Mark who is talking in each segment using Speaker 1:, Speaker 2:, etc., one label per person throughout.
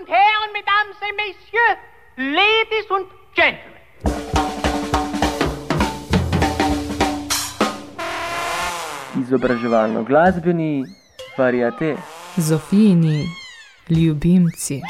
Speaker 1: und Herren, Mesdames et Messieurs, Ladies und Gentlemen.
Speaker 2: Izobraževalno glasbeni variate.
Speaker 3: Zofijini ljubimci.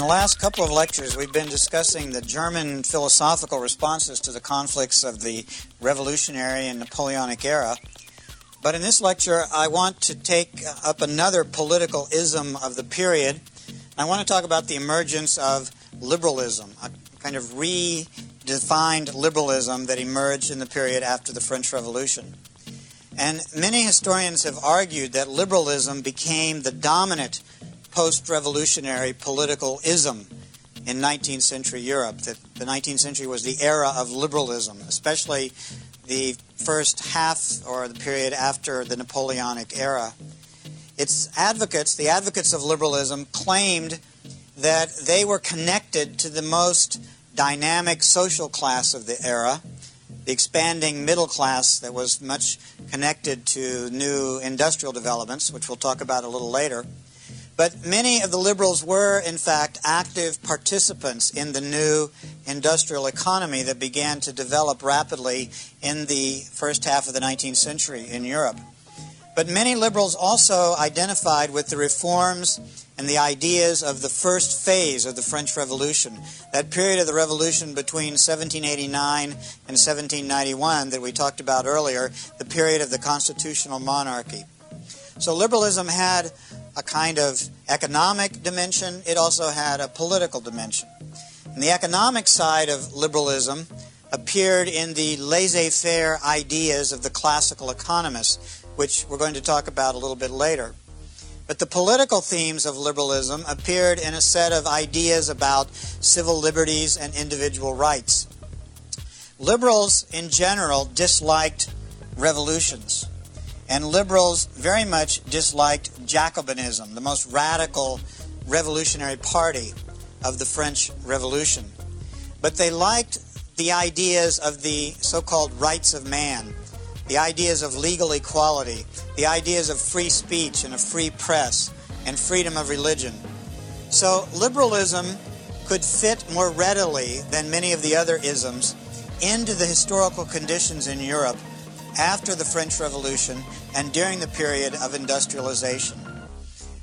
Speaker 4: In the last couple of lectures, we've been discussing the German philosophical responses to the conflicts of the Revolutionary and Napoleonic era. But in this lecture, I want to take up another political ism of the period. I want to talk about the emergence of liberalism, a kind of redefined liberalism that emerged in the period after the French Revolution. And many historians have argued that liberalism became the dominant post revolutionary political ism in 19th century Europe, that the 19th century was the era of liberalism, especially the first half or the period after the Napoleonic era. Its advocates, the advocates of liberalism, claimed that they were connected to the most dynamic social class of the era, the expanding middle class that was much connected to new industrial developments, which we'll talk about a little later. But many of the liberals were, in fact, active participants in the new industrial economy that began to develop rapidly in the first half of the 19th century in Europe. But many liberals also identified with the reforms and the ideas of the first phase of the French Revolution, that period of the Revolution between 1789 and 1791 that we talked about earlier, the period of the constitutional monarchy. So liberalism had a kind of economic dimension, it also had a political dimension. And the economic side of liberalism appeared in the laissez faire ideas of the classical economists, which we're going to talk about a little bit later. But the political themes of liberalism appeared in a set of ideas about civil liberties and individual rights. Liberals in general disliked revolutions. And liberals very much disliked Jacobinism, the most radical revolutionary party of the French Revolution. But they liked the ideas of the so called rights of man, the ideas of legal equality, the ideas of free speech and a free press, and freedom of religion. So liberalism could fit more readily than many of the other isms into the historical conditions in Europe after the French Revolution and during the period of industrialization.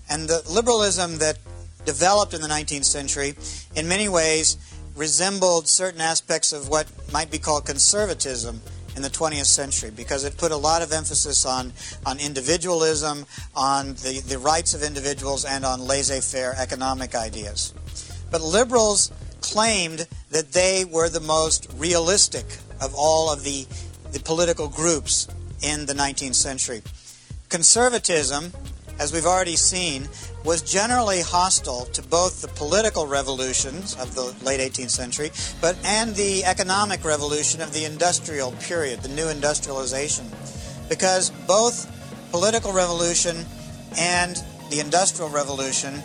Speaker 4: And the liberalism that developed in the 19th century, in many ways, resembled certain aspects of what might be called conservatism in the 20th century because it put a lot of emphasis on, on individualism, on the, the rights of individuals, and on laissez faire economic ideas. But liberals claimed that they were the most realistic of all of the the political groups in the 19th century. Conservatism, as we've already seen, was generally hostile to both the political revolutions of the late 18th century, but and the economic revolution of the industrial period, the new industrialization, because both political revolution and the industrial revolution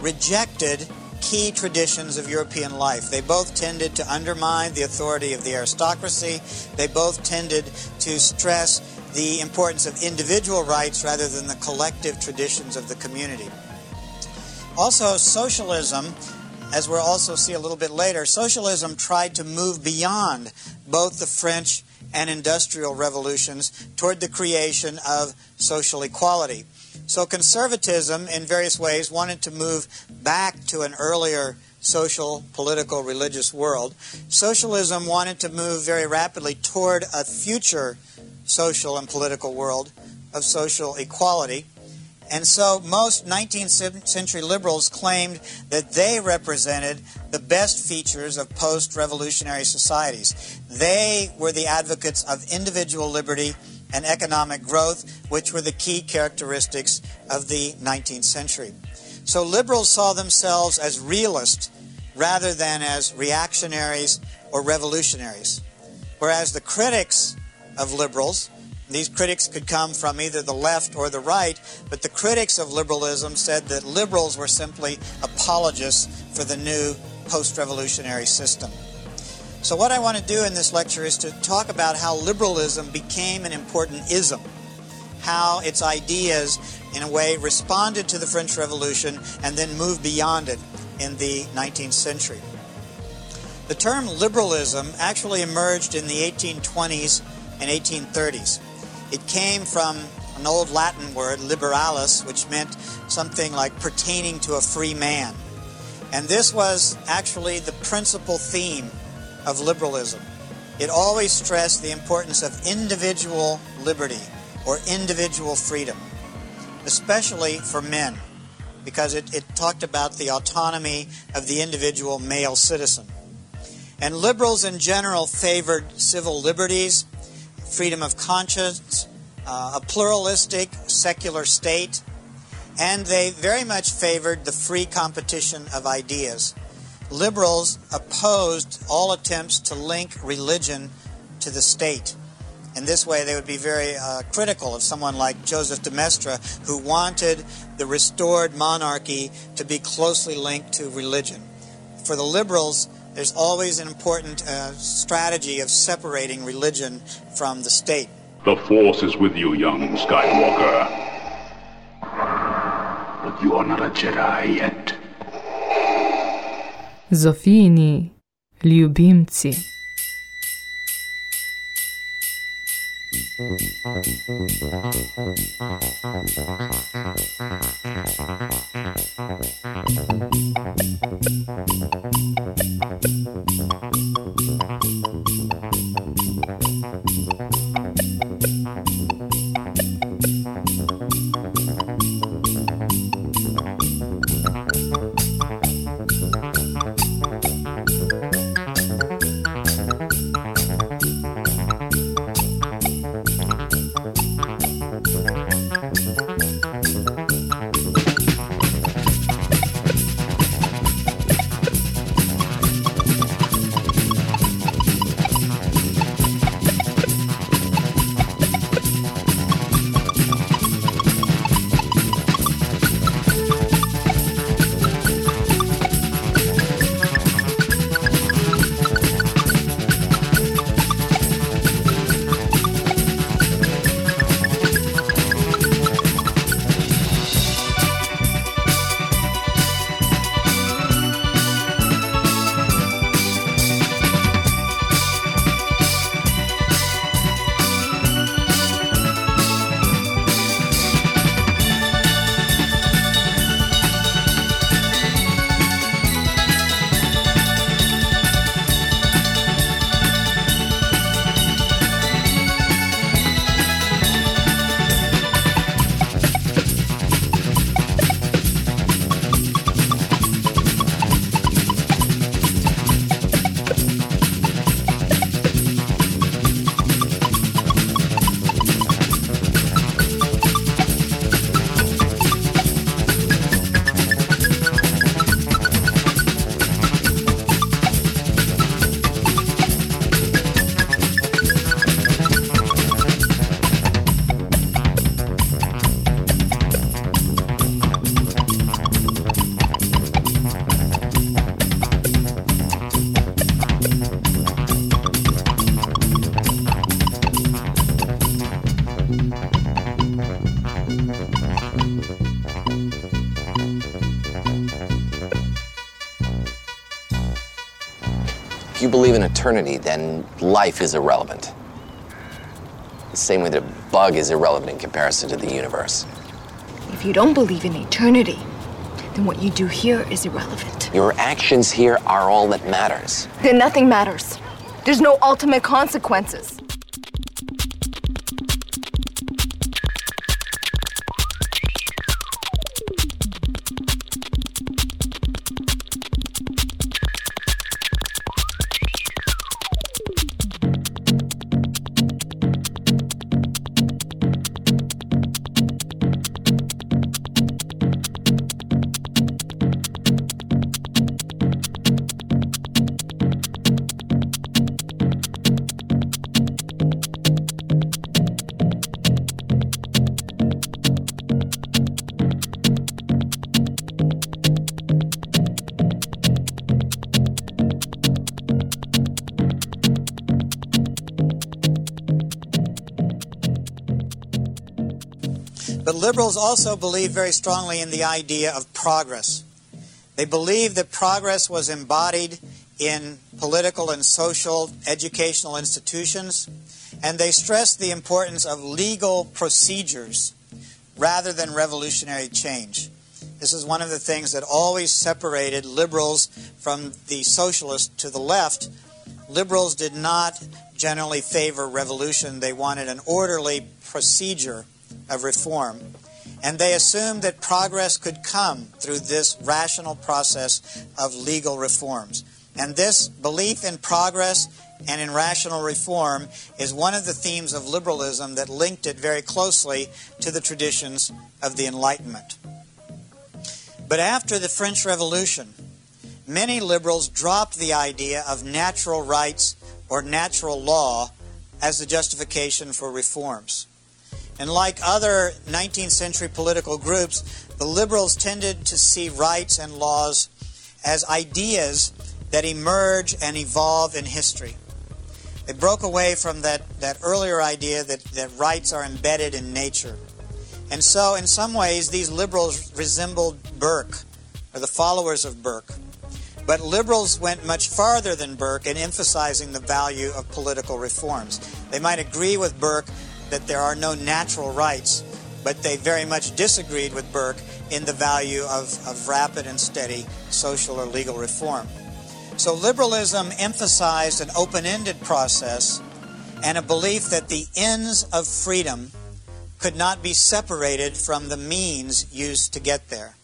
Speaker 4: rejected key traditions of European life. They both tended to undermine the authority of the aristocracy. They both tended to stress the importance of individual rights rather than the collective traditions of the community. Also, socialism, as we'll also see a little bit later, socialism tried to move beyond both the French and industrial revolutions toward the creation of social equality. So conservatism, in various ways, wanted to move back to an earlier social, political, religious world. Socialism wanted to move very rapidly toward a future social and political world of social equality. And so most 19th century liberals claimed that they represented the best features of post revolutionary societies. They were the advocates of individual liberty and economic growth, which were the key characteristics of the 19th century. So liberals saw themselves as realists rather than as reactionaries or revolutionaries. Whereas the critics of liberals, these critics could come from either the left or the right, but the critics of liberalism said that liberals were simply apologists for the new post revolutionary system. So, what I want to do in this lecture is to talk about how liberalism became an important ism, how its ideas, in a way, responded to the French Revolution and then moved beyond it in the 19th century. The term liberalism actually emerged in the 1820s and 1830s. It came from an old Latin word, liberalis, which meant something like pertaining to a free man. And this was actually the principal theme of liberalism. It always stressed the importance of individual liberty or individual freedom, especially for men, because it, it talked about the autonomy of the individual male citizen. And liberals in general favored civil liberties, freedom of conscience, uh, a pluralistic secular state, and they very much favored the free competition of ideas. Liberals opposed all attempts to link religion to the state. In this way, they would be very uh, critical of someone like Joseph de Maistre, who wanted the restored monarchy to be closely linked to religion. For the liberals, there's always an important uh, strategy of separating religion from the state.
Speaker 5: The Force is with you, young Skywalker. But you are not a Jedi yet.
Speaker 6: Zofijini ljubimci.
Speaker 7: Thank you. Eternity, then life is irrelevant. The same way that a bug is irrelevant in comparison to the universe.
Speaker 8: If you don't believe in eternity, then what you do here is irrelevant.
Speaker 7: Your actions here are all that matters.
Speaker 8: Then nothing matters. There's no ultimate consequences.
Speaker 4: Liberals also believe very strongly in the idea of progress. They believe that progress was embodied in political and social educational institutions, and they stress the importance of legal procedures rather than revolutionary change. This is one of the things that always separated liberals from the socialists to the left. Liberals did not generally favor revolution, they wanted an orderly procedure of reform. And they assumed that progress could come through this rational process of legal reforms. And this belief in progress and in rational reform is one of the themes of liberalism that linked it very closely to the traditions of the Enlightenment. But after the French Revolution, many liberals dropped the idea of natural rights or natural law as the justification for reforms. And like other 19th century political groups, the liberals tended to see rights and laws as ideas that emerge and evolve in history. They broke away from that, that earlier idea that, that rights are embedded in nature. And so, in some ways, these liberals resembled Burke, or the followers of Burke. But liberals went much farther than Burke in emphasizing the value of political reforms. They might agree with Burke that there are no natural rights, but they very much disagreed with Burke in the value of, of rapid and steady social or legal reform. So liberalism emphasized an open ended process and a belief that the ends of freedom could not be separated from the means used to get there.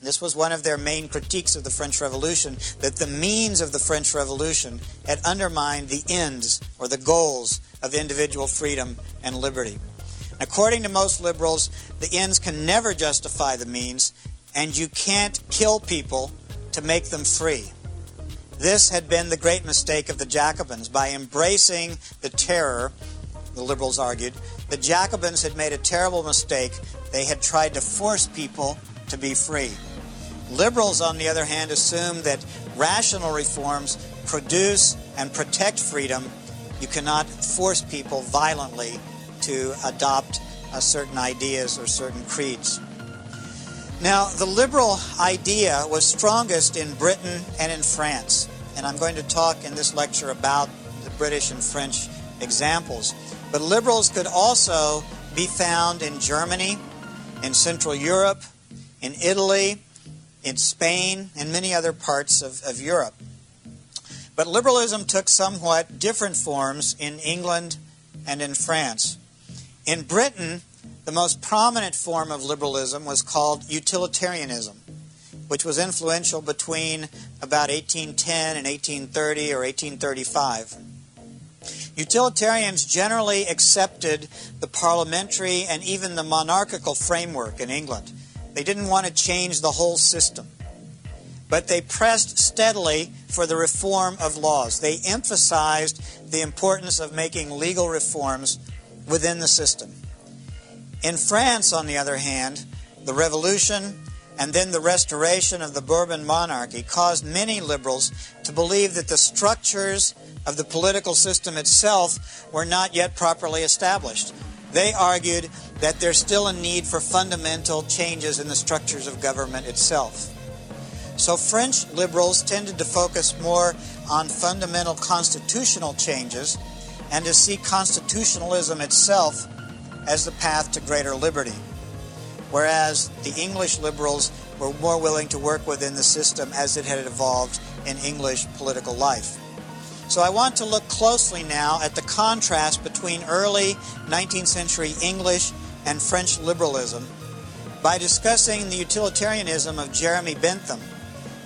Speaker 4: This was one of their main critiques of the French Revolution that the means of the French Revolution had undermined the ends or the goals of individual freedom and liberty. According to most liberals, the ends can never justify the means, and you can't kill people to make them free. This had been the great mistake of the Jacobins. By embracing the terror, the liberals argued, the Jacobins had made a terrible mistake. They had tried to force people to be free. Liberals, on the other hand, assume that rational reforms produce and protect freedom. You cannot force people violently to adopt uh, certain ideas or certain creeds. Now, the liberal idea was strongest in Britain and in France, and I'm going to talk in this lecture about the British and French examples. But liberals could also be found in Germany, in Central Europe, in Italy, in Spain, and many other parts of, of Europe. But liberalism took somewhat different forms in England and in France. In Britain, the most prominent form of liberalism was called utilitarianism, which was influential between about 1810 and 1830 or 1835. Utilitarians generally accepted the parliamentary and even the monarchical framework in England. They didn't want to change the whole system. But they pressed steadily for the reform of laws. They emphasized the importance of making legal reforms within the system. In France, on the other hand, the revolution and then the restoration of the Bourbon monarchy caused many liberals to believe that the structures of the political system itself were not yet properly established. They argued that there's still a need for fundamental changes in the structures of government itself. So French liberals tended to focus more on fundamental constitutional changes and to see constitutionalism itself as the path to greater liberty. Whereas the English liberals were more willing to work within the system as it had evolved in English political life. So I want to look closely now at the contrast between early 19th century English and French liberalism by discussing the utilitarianism of Jeremy Bentham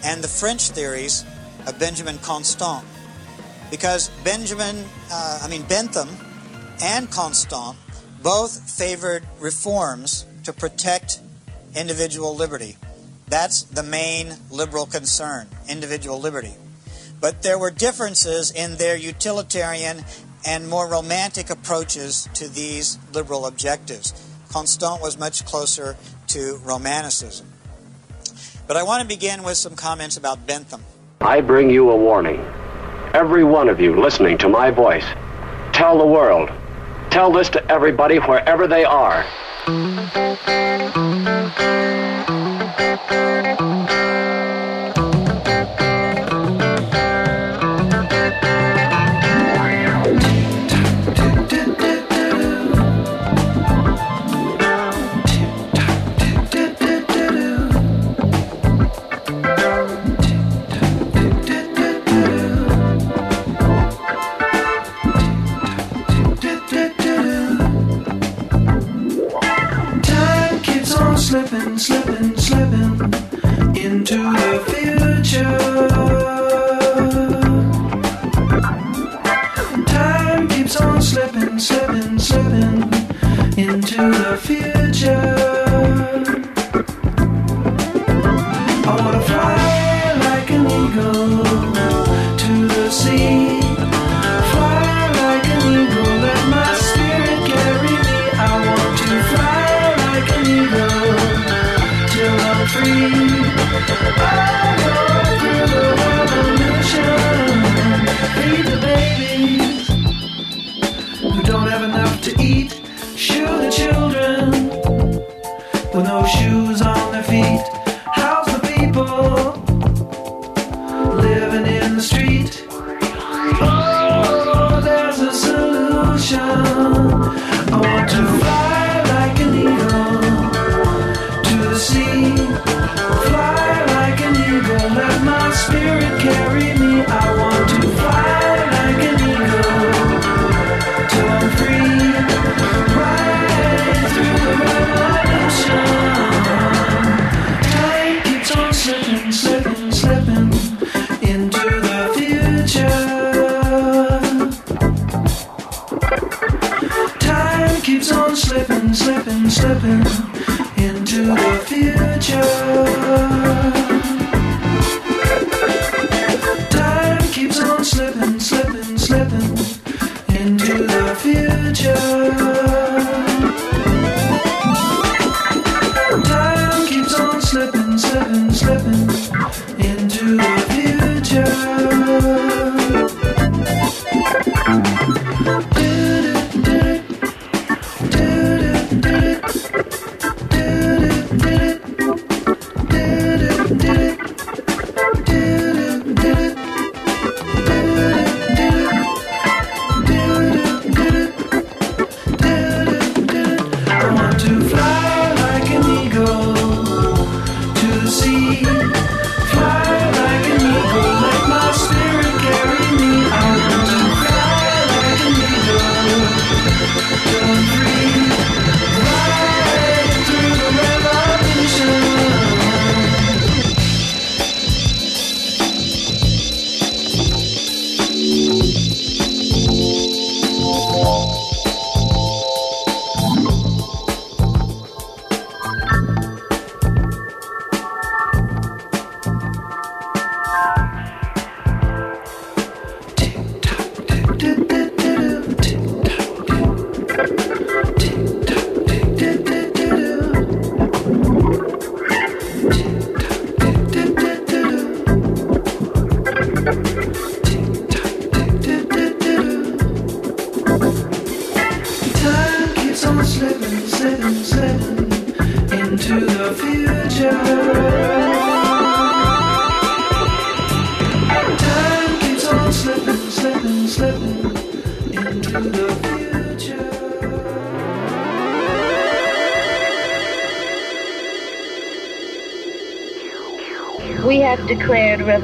Speaker 4: and the French theories of Benjamin Constant. Because Benjamin, uh, I mean Bentham and Constant both favored reforms to protect individual liberty. That's the main liberal concern, individual liberty. But there were differences in their utilitarian and more romantic approaches to these liberal objectives. Constant was much closer to Romanticism. But I want to begin with some comments about Bentham.
Speaker 9: I bring you a warning. Every one of you listening to my voice, tell the world Tell this to everybody wherever they are.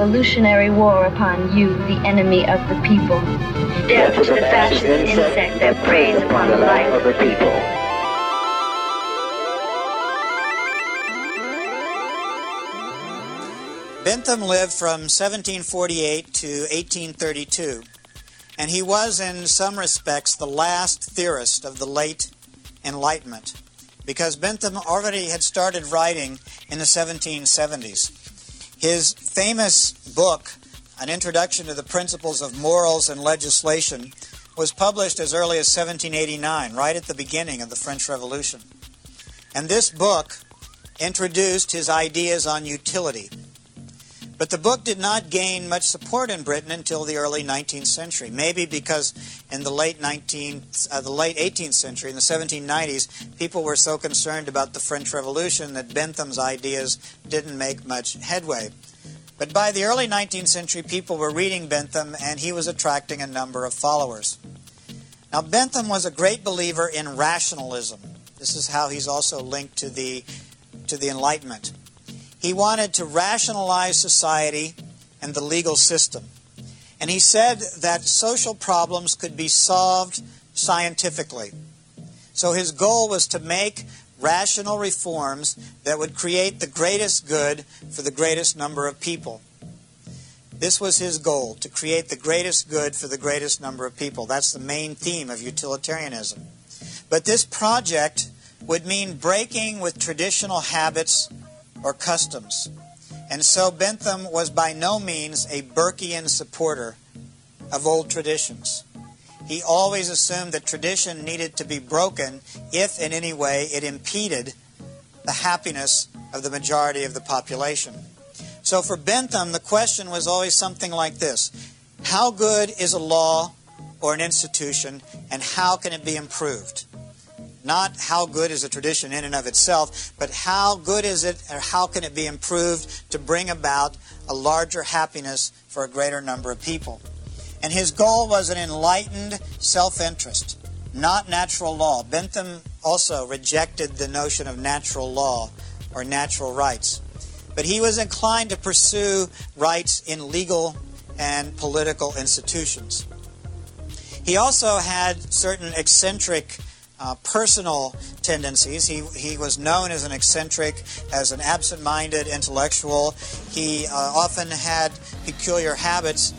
Speaker 10: Revolutionary war upon you, the enemy of the people. Death to the fascist insect that preys upon the life of the people.
Speaker 4: Bentham lived from 1748 to 1832, and he was, in some respects, the last theorist of the late Enlightenment, because Bentham already had started writing in the 1770s. His famous book, An Introduction to the Principles of Morals and Legislation, was published as early as 1789, right at the beginning of the French Revolution. And this book introduced his ideas on utility. But the book did not gain much support in Britain until the early 19th century. Maybe because in the late 19th, uh, the late 18th century, in the 1790s, people were so concerned about the French Revolution that Bentham's ideas didn't make much headway. But by the early 19th century, people were reading Bentham, and he was attracting a number of followers. Now, Bentham was a great believer in rationalism. This is how he's also linked to the to the Enlightenment. He wanted to rationalize society and the legal system. And he said that social problems could be solved scientifically. So his goal was to make rational reforms that would create the greatest good for the greatest number of people. This was his goal, to create the greatest good for the greatest number of people. That's the main theme of utilitarianism. But this project would mean breaking with traditional habits or customs. And so Bentham was by no means a Burkean supporter of old traditions. He always assumed that tradition needed to be broken if in any way it impeded the happiness of the majority of the population. So for Bentham, the question was always something like this How good is a law or an institution, and how can it be improved? Not how good is a tradition in and of itself, but how good is it or how can it be improved to bring about a larger happiness for a greater number of people. And his goal was an enlightened self interest, not natural law. Bentham also rejected the notion of natural law or natural rights. But he was inclined to pursue rights in legal and political institutions. He also had certain eccentric uh, personal tendencies. He, he was known as an eccentric, as an absent minded intellectual. He uh, often had peculiar habits,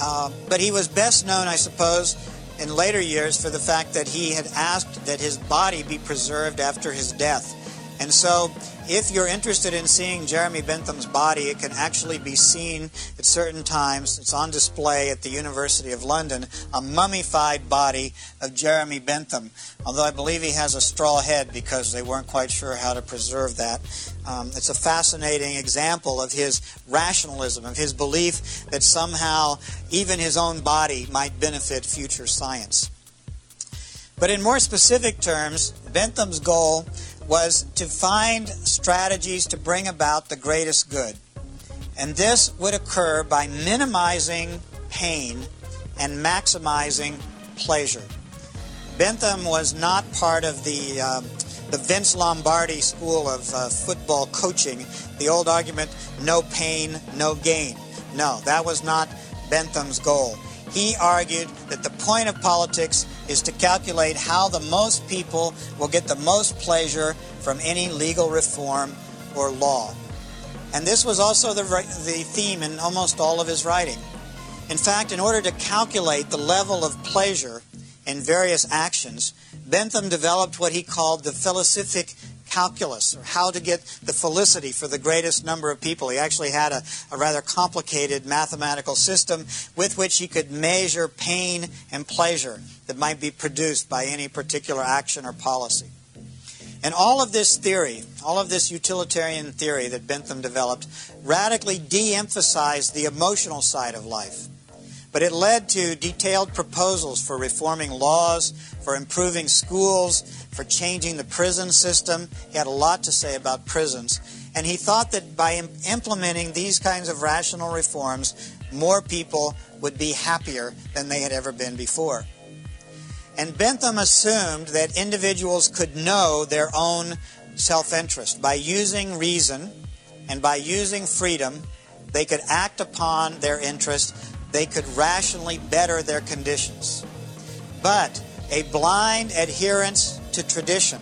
Speaker 4: uh, but he was best known, I suppose, in later years for the fact that he had asked that his body be preserved after his death. And so, if you're interested in seeing Jeremy Bentham's body, it can actually be seen at certain times. It's on display at the University of London, a mummified body of Jeremy Bentham. Although I believe he has a straw head because they weren't quite sure how to preserve that. Um, it's a fascinating example of his rationalism, of his belief that somehow even his own body might benefit future science. But in more specific terms, Bentham's goal was to find strategies to bring about the greatest good. And this would occur by minimizing pain and maximizing pleasure. Bentham was not part of the, uh, the Vince Lombardi school of uh, football coaching, the old argument no pain, no gain. No, that was not Bentham's goal. He argued that the point of politics is to calculate how the most people will get the most pleasure from any legal reform or law. And this was also the, the theme in almost all of his writing. In fact, in order to calculate the level of pleasure in various actions, Bentham developed what he called the felicific calculus, or how to get the felicity for the greatest number of people. He actually had a, a, rather complicated mathematical system with which he could measure pain and pleasure that might be produced by any particular action or policy. And all of this theory, all of this utilitarian theory that Bentham developed, radically de emphasized the emotional side of life. But it led to detailed proposals for reforming laws, for improving schools, for changing the prison system. He had a lot to say about prisons. And he thought that by implementing these kinds of rational reforms, more people would be happier than they had ever been before. And Bentham assumed that individuals could know their own self interest. By using reason and by using freedom, they could act upon their interest, they could rationally better their conditions. But a blind adherence to tradition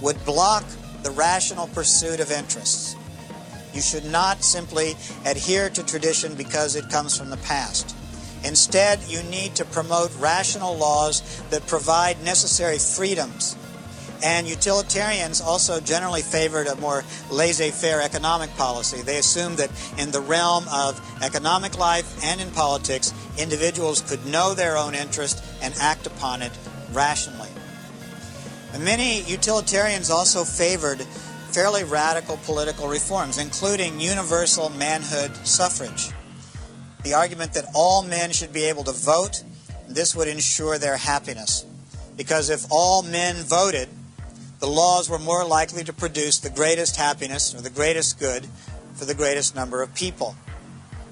Speaker 4: would block the rational pursuit of interests. You should not simply adhere to tradition because it comes from the past. Instead, you need to promote rational laws that provide necessary freedoms. And utilitarians also generally favored a more laissez faire economic policy. They assumed that in the realm of economic life and in politics, individuals could know their own interest and act upon it rationally. Many utilitarians also favored fairly radical political reforms, including universal manhood suffrage the argument that all men should be able to vote, this would ensure their happiness. Because if all men voted, the laws were more likely to produce the greatest happiness or the greatest good for the greatest number of people.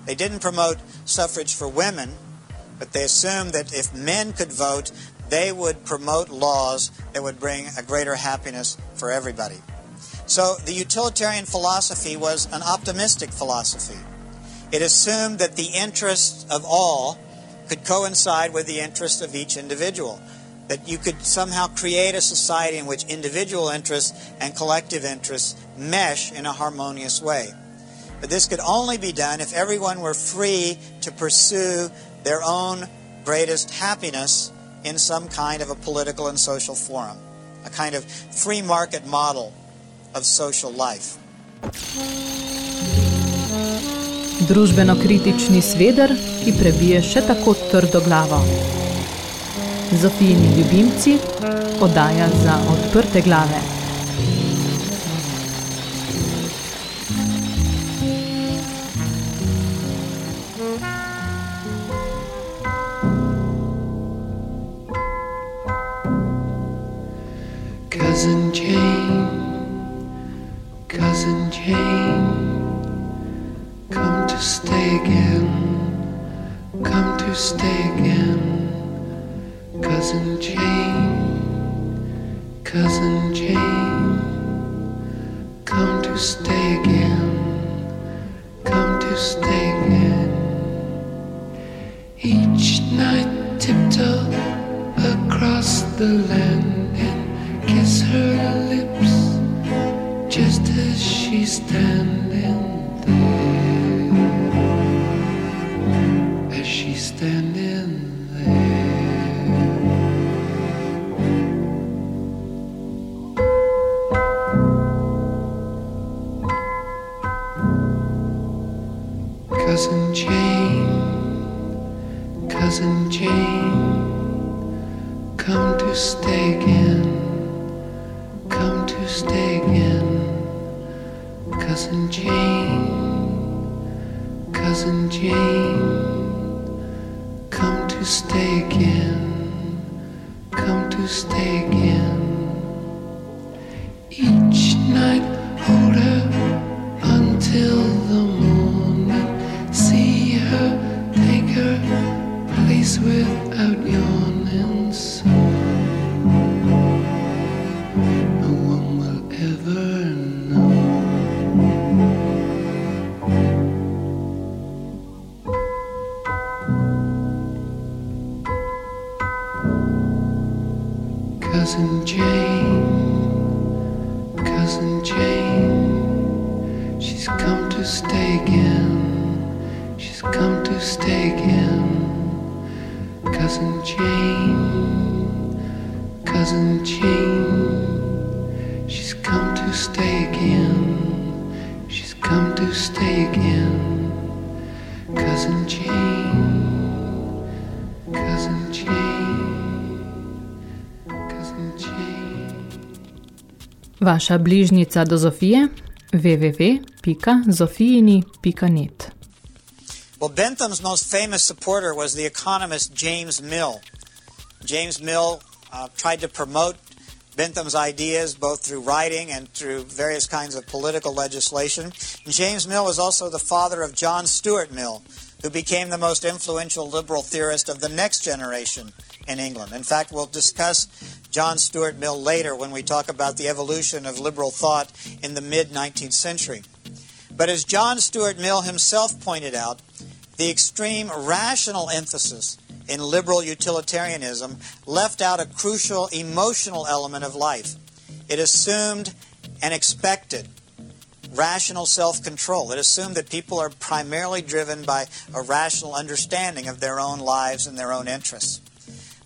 Speaker 4: They didn't promote suffrage for women, but they assumed that if men could vote, they would promote laws that would bring a greater happiness for everybody. So the utilitarian philosophy was an optimistic philosophy. It assumed that the interests of all could coincide with the interests of each individual. That you could somehow create a society in which individual interests and collective interests mesh in a harmonious way. But this could only be done if everyone were free to pursue their own greatest happiness in some kind of a political and social forum, a kind of free market model of social life.
Speaker 6: Družbeno kritični sveder, ki prebije še tako trdo glavo. Zofijini ljubimci, oddaja za odprte glave.
Speaker 11: Cousin Jane, Cousin Jane, come to stay again, come to stay again. Cousin Jane, Cousin Jane, come to stay again, come to stay again. Each night tiptoe across the land and kiss her lips just as she's standing
Speaker 6: Vaša bližnjica do Zofije www.zofijini.net
Speaker 4: Well, Bentham's most famous supporter was the economist James Mill. James Mill uh, tried to promote Bentham's ideas both through writing and through various kinds of political legislation. And James Mill was also the father of John Stuart Mill, who became the most influential liberal theorist of the next generation in England. In fact, we'll discuss John Stuart Mill later when we talk about the evolution of liberal thought in the mid 19th century. But as John Stuart Mill himself pointed out, the extreme rational emphasis in liberal utilitarianism left out a crucial emotional element of life. It assumed and expected rational self control. It assumed that people are primarily driven by a rational understanding of their own lives and their own interests.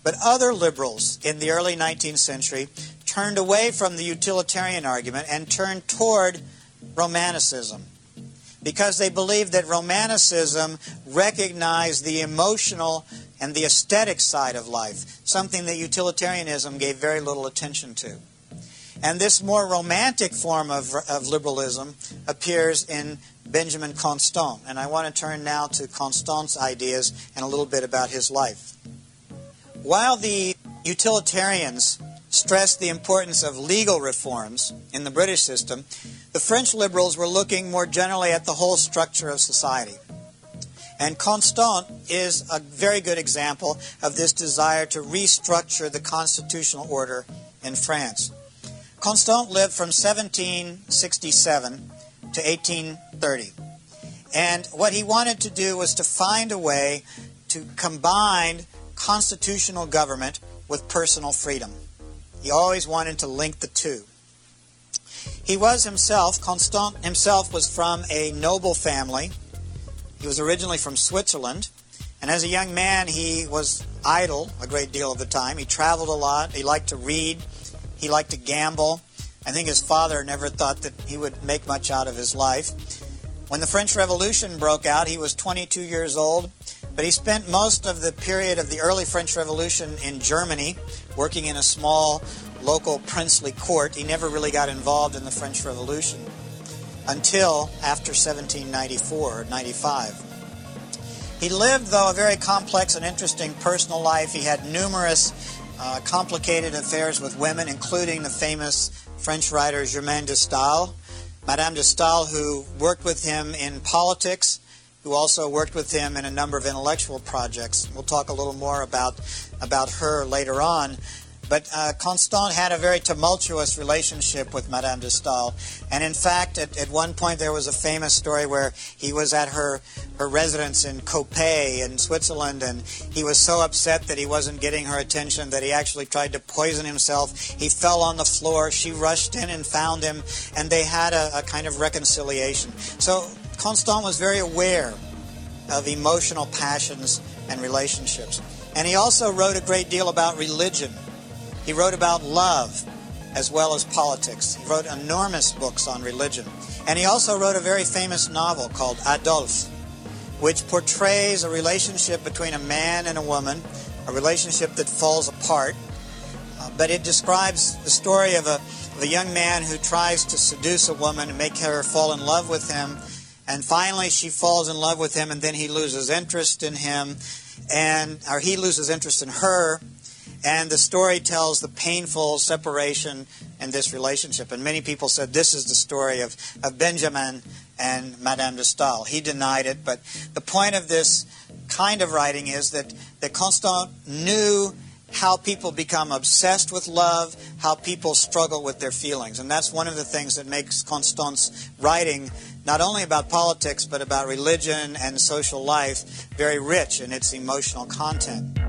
Speaker 4: But other liberals in the early 19th century turned away from the utilitarian argument and turned toward Romanticism because they believed that Romanticism recognized the emotional and the aesthetic side of life, something that utilitarianism gave very little attention to. And this more romantic form of, of liberalism appears in Benjamin Constant. And I want to turn now to Constant's ideas and a little bit about his life. While the utilitarians stressed the importance of legal reforms in the British system, the French liberals were looking more generally at the whole structure of society. And Constant is a very good example of this desire to restructure the constitutional order in France. Constant lived from 1767 to 1830. And what he wanted to do was to find a way to combine constitutional government with personal freedom. He always wanted to link the two. He was himself, Constant himself was from a noble family. He was originally from Switzerland, and as a young man, he was idle a great deal of the time. He traveled a lot. He liked to read. He liked to gamble. I think his father never thought that he would make much out of his life. When the French Revolution broke out, he was 22 years old, but he spent most of the period of the early French Revolution in Germany, working in a small local princely court. He never really got involved in the French Revolution until after 1794 or 95. He lived, though, a very complex and interesting personal life. He had numerous uh, complicated affairs with women, including the famous French writer Germaine de Stael, Madame de Stael, who worked with him in politics, who also worked with him in a number of intellectual projects. We'll talk a little more about about her later on. But uh, Constant had a very tumultuous relationship with Madame de Stael. And in fact, at, at one point there was a famous story where he was at her, her residence in Coppet in Switzerland, and he was so upset that he wasn't getting her attention that he actually tried to poison himself. He fell on the floor. She rushed in and found him, and they had a, a kind of reconciliation. So Constant was very aware of emotional passions and relationships. And he also wrote a great deal about religion. He wrote about love as well as politics. He wrote enormous books on religion. And he also wrote a very famous novel called Adolphe, which portrays a relationship between a man and a woman, a relationship that falls apart. Uh, but it describes the story of a, of a young man who tries to seduce a woman and make her fall in love with him. And finally, she falls in love with him, and then he loses interest in him, and or he loses interest in her, and the story tells the painful separation in this relationship. And many people said this is the story of, of Benjamin and Madame de Stael. He denied it, but the point of this kind of writing is that, that Constant knew how people become obsessed with love, how people struggle with their feelings. And that's one of the things that makes Constant's writing not only about politics, but about religion and social life very rich in its emotional content.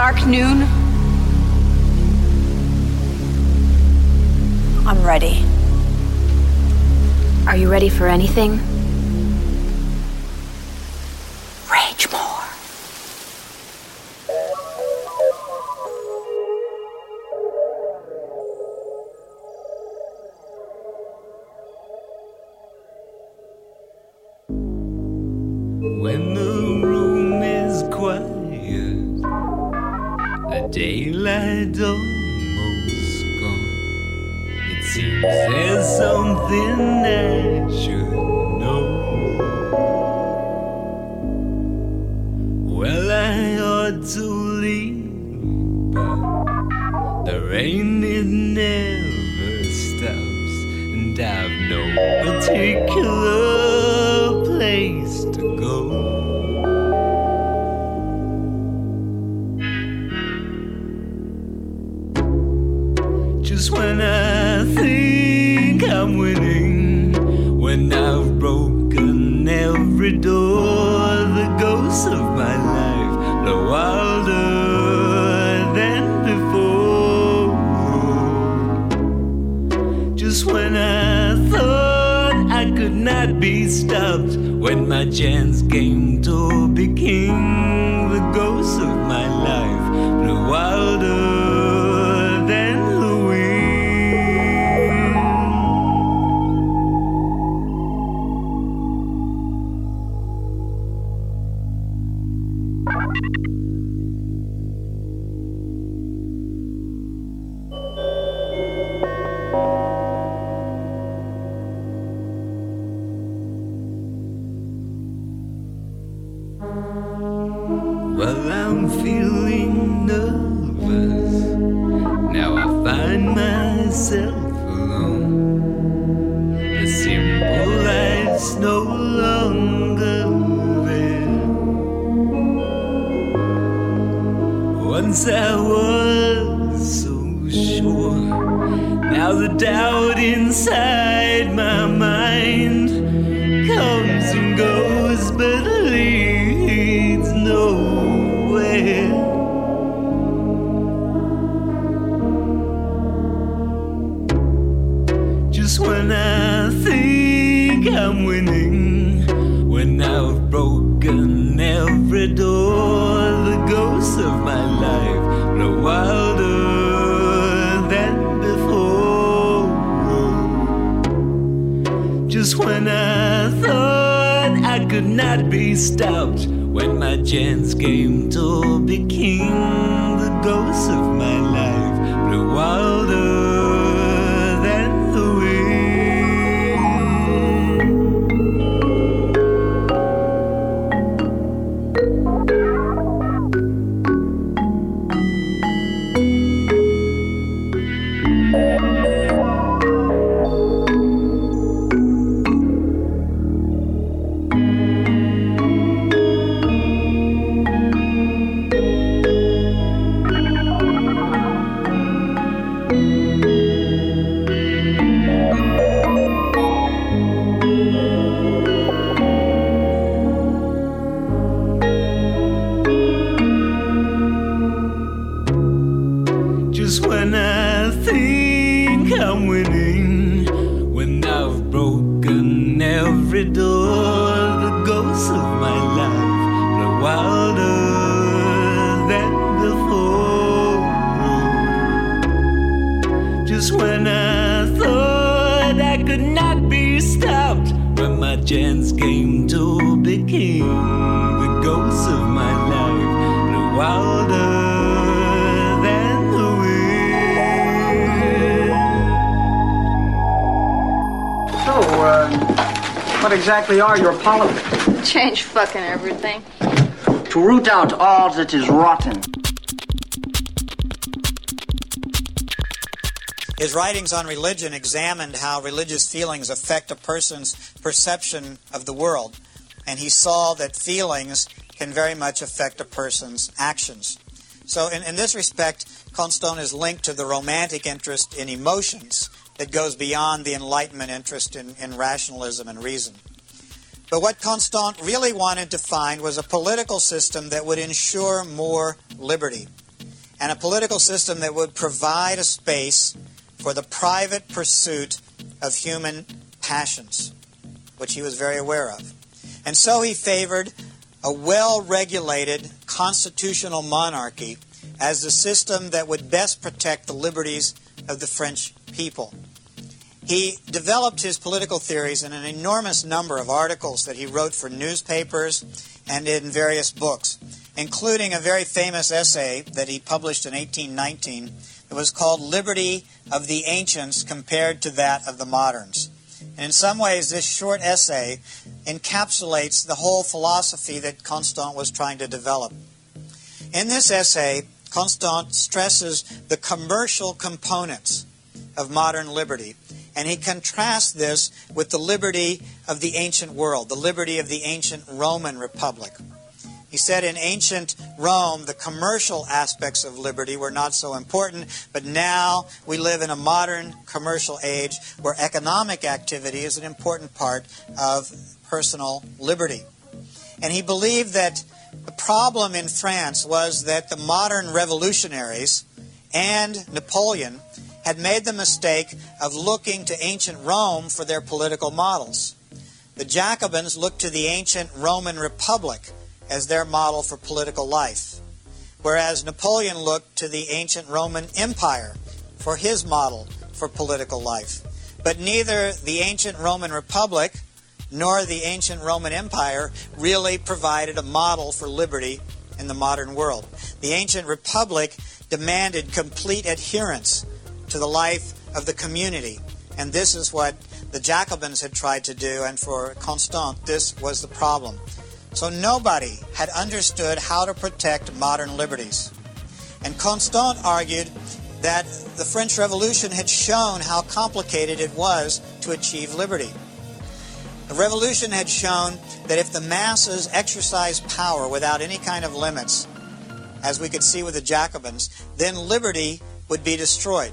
Speaker 12: Dark noon?
Speaker 13: I'm ready. Are you ready for anything?
Speaker 14: Just when I think I'm winning, when I've broken every door, the ghosts of my life blow wilder than before. Just when I thought I could not be stopped, when my chance came to be king, stopped, when my chance came to be king, the ghosts of my life blew wilder
Speaker 15: exactly are your politics?
Speaker 16: Change fucking everything.
Speaker 15: To root out all that is rotten.
Speaker 4: His writings on religion examined how religious feelings affect a person's perception of the world, and he saw that feelings can very much affect a person's actions. So, in, in this respect, Constant is linked to the romantic interest in emotions that goes beyond the Enlightenment interest in, in rationalism and reason. But what Constant really wanted to find was a political system that would ensure more liberty, and a political system that would provide a space for the private pursuit of human passions, which he was very aware of. And so he favored a well regulated constitutional monarchy as the system that would best protect the liberties of the French people. He developed his political theories in an enormous number of articles that he wrote for newspapers and in various books, including a very famous essay that he published in 1819 that was called Liberty of the Ancients Compared to That of the Moderns. And in some ways, this short essay encapsulates the whole philosophy that Constant was trying to develop. In this essay, Constant stresses the commercial components of modern liberty, and he contrasts this with the liberty of the ancient world, the liberty of the ancient Roman Republic. He said in ancient Rome, the commercial aspects of liberty were not so important, but now we live in a modern commercial age where economic activity is an important part of personal liberty. And he believed that the problem in France was that the modern revolutionaries and Napoleon had made the mistake of looking to ancient Rome for their political models. The Jacobins looked to the ancient Roman Republic as their model for political life, whereas Napoleon looked to the ancient Roman Empire for his model for political life. But neither the ancient Roman Republic nor the ancient Roman Empire really provided a model for liberty in the modern world. The ancient republic demanded complete adherence to the life of the community, and this is what the Jacobins had tried to do, and for Constant, this was the problem. So nobody had understood how to protect modern liberties. And Constant argued that the French Revolution had shown how complicated it was to achieve liberty. The revolution had shown that if the masses exercised power without any kind of limits, as we could see with the Jacobins, then liberty would be destroyed.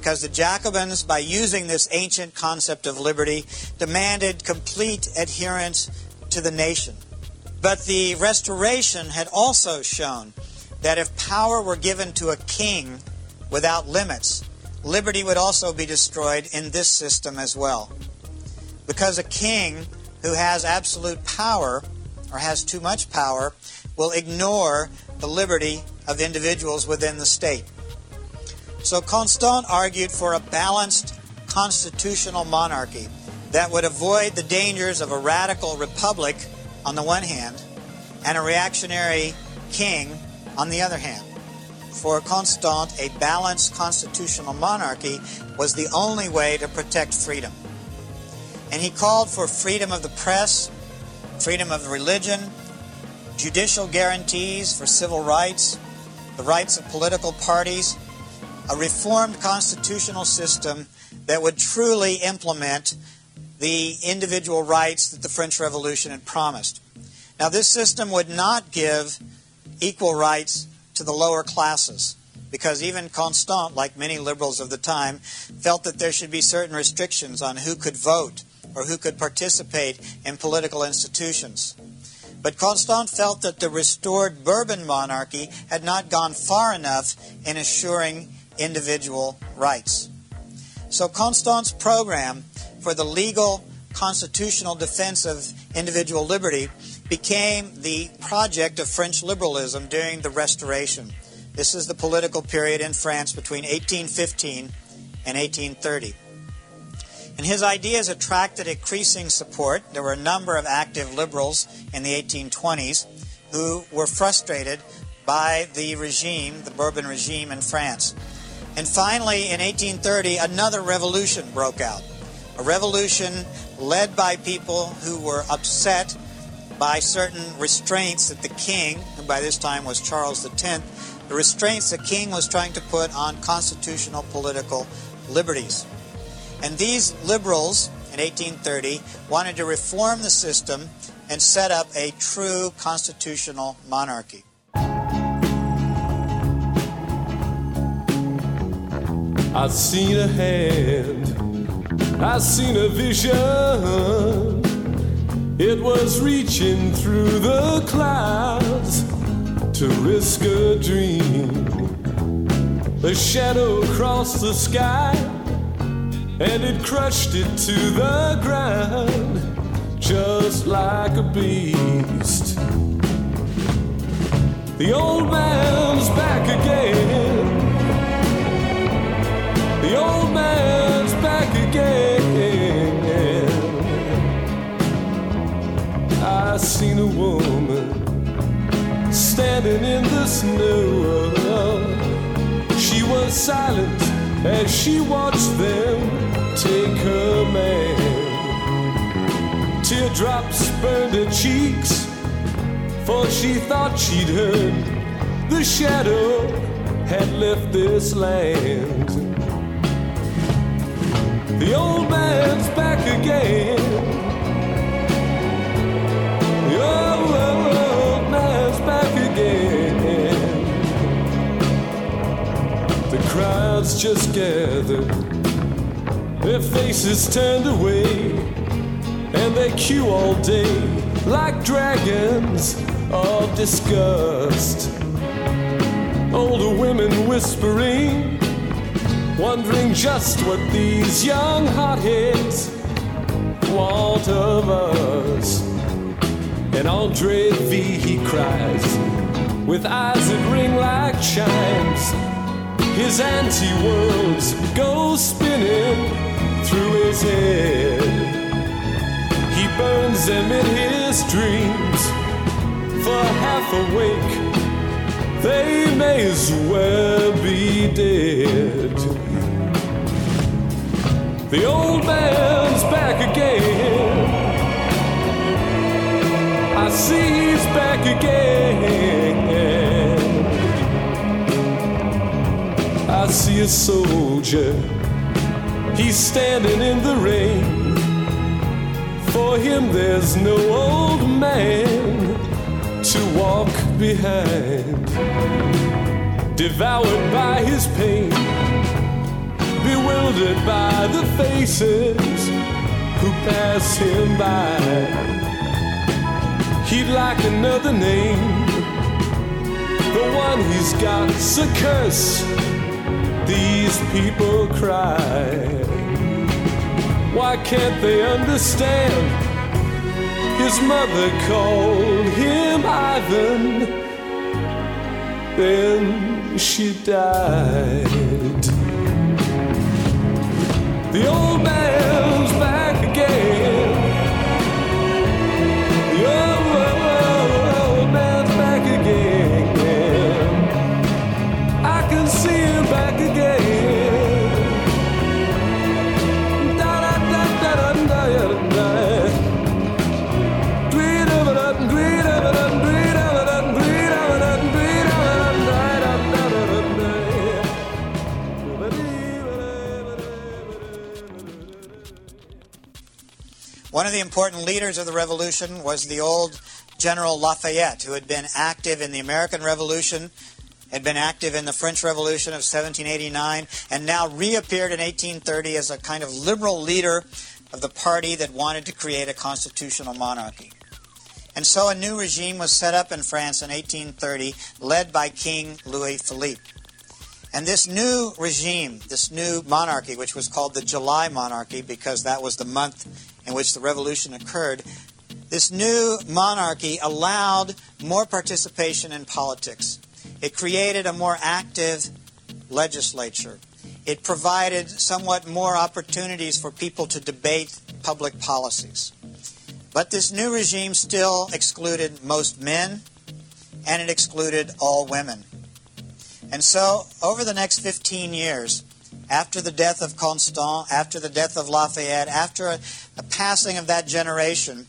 Speaker 4: Because the Jacobins, by using this ancient concept of liberty, demanded complete adherence to the nation. But the Restoration had also shown that if power were given to a king without limits, liberty would also be destroyed in this system as well. Because a king who has absolute power or has too much power will ignore the liberty of individuals within the state. So Constant argued for a balanced constitutional monarchy that would avoid the dangers of a radical republic on the one hand and a reactionary king on the other hand. For Constant, a balanced constitutional monarchy was the only way to protect freedom. And he called for freedom of the press, freedom of religion, judicial guarantees for civil rights, the rights of political parties, a reformed constitutional system that would truly implement the individual rights that the French Revolution had promised. Now, this system would not give equal rights to the lower classes because even Constant, like many liberals of the time, felt that there should be certain restrictions on who could vote or who could participate in political institutions. But Constant felt that the restored Bourbon monarchy had not gone far enough in assuring individual rights. So Constant's program for the legal constitutional defense of individual liberty became the project of French liberalism during the Restoration. This is the political period in France between 1815 and 1830. And his ideas attracted increasing support. There were a number of active liberals in the 1820s who were frustrated by the regime, the Bourbon regime in France. And finally, in 1830, another revolution broke out. A revolution led by people who were upset by certain restraints that the king, who by this time was Charles X, the restraints the king was trying to put on constitutional political liberties. And these liberals in 1830 wanted to reform the system and set up a true constitutional monarchy.
Speaker 17: I've seen a hand, I've seen a vision. It was reaching through the clouds to risk a dream. A shadow crossed the sky and it crushed it to the ground just like a beast. The old man's back again. The old man's back again. I seen a woman standing in the snow. She was silent as she watched them take her man. Teardrops burned her cheeks, for she thought she'd heard the shadow had left this land. The old man's back again. The old man's back again. The crowds just gathered, their faces turned away, and they queue all day like dragons of disgust. Older women whispering, wondering just what these young hotheads want of us. And Andre V, he cries, with eyes that ring like chimes. His anti worlds go spinning through his head. He burns them in his dreams for half awake. They may as well be dead. The old man's back again. I see he's back again. I see a soldier. He's standing in the rain. For him, there's no old man to walk behind. Devoured by his pain, bewildered by the faces who pass him by. He'd like another name, the one he's got's a curse. These people cry. Why can't they understand? His mother called him Ivan, then she died. The old man's back again.
Speaker 4: One of the important leaders of the revolution was the old General Lafayette, who had been active in the American Revolution, had been active in the French Revolution of 1789, and now reappeared in 1830 as a kind of liberal leader of the party that wanted to create a constitutional monarchy. And so a new regime was set up in France in 1830, led by King Louis Philippe. And this new regime, this new monarchy, which was called the July Monarchy because that was the month in which the revolution occurred, this new monarchy allowed more participation in politics. It created a more active legislature. It provided somewhat more opportunities for people to debate public policies. But this new regime still excluded most men, and it excluded all women. And so, over the next 15 years, after the death of Constant, after the death of Lafayette, after a, a passing of that generation,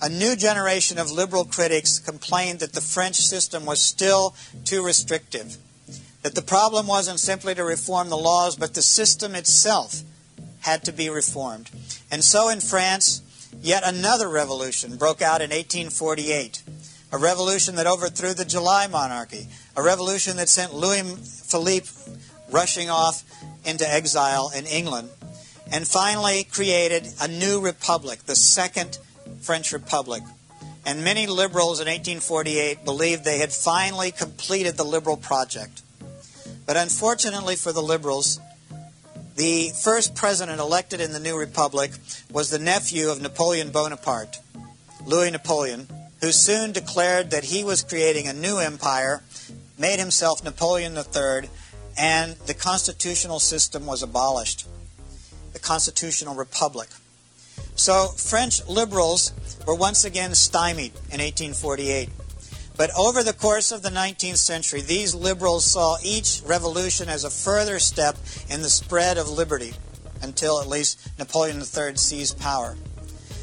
Speaker 4: a new generation of liberal critics complained that the French system was still too restrictive. That the problem wasn't simply to reform the laws, but the system itself had to be reformed. And so in France, yet another revolution broke out in 1848. A revolution that overthrew the July monarchy. A revolution that sent Louis Philippe rushing off into exile in England. And finally created a new republic, the Second French Republic. And many liberals in 1848 believed they had finally completed the liberal project. But unfortunately for the liberals, the first president elected in the new republic was the nephew of Napoleon Bonaparte, Louis Napoleon, who soon declared that he was creating a new empire, made himself Napoleon III, and the constitutional system was abolished. The constitutional republic. So French liberals were once again stymied in 1848. But over the course of the 19th century, these liberals saw each revolution as a further step in the spread of liberty until at least Napoleon III seized power.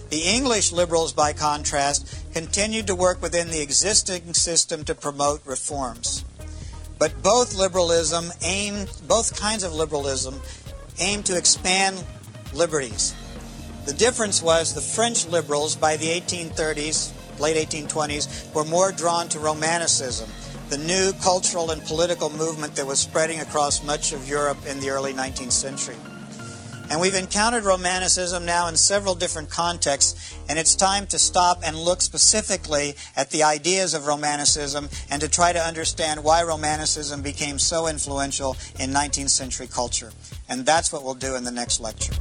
Speaker 4: The English liberals, by contrast, continued to work within the existing system to promote reforms. But both liberalism aim, both kinds of liberalism aim to expand liberties. The difference was the French liberals by the 1830s, late 1820s, were more drawn to Romanticism, the new cultural and political movement that was spreading across much of Europe in the early 19th century. And we've encountered Romanticism now in several different contexts, and it's time to stop and look specifically at the ideas of Romanticism and to try to understand why Romanticism became so influential in 19th century culture. And that's what we'll do in the next lecture.